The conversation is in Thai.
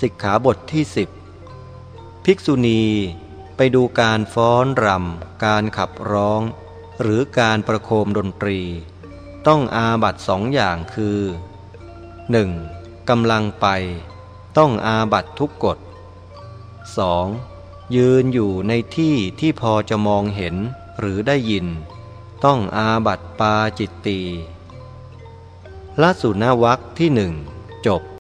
สิกขาบทที่สิบภิกษุณีไปดูการฟ้อนรำ การขับร้อง หรือการประโคมดนตรี ต้องอาบัตสองอย่างคือ 1. กำลังไป ต้องอาบัตทุกกฎ 2. ยืนอยู่ในที่ที่พอจะมองเห็นหรือได้ยิน ต้องอาบัตปาจิตตีละสุนวักที่หนึ่งจบ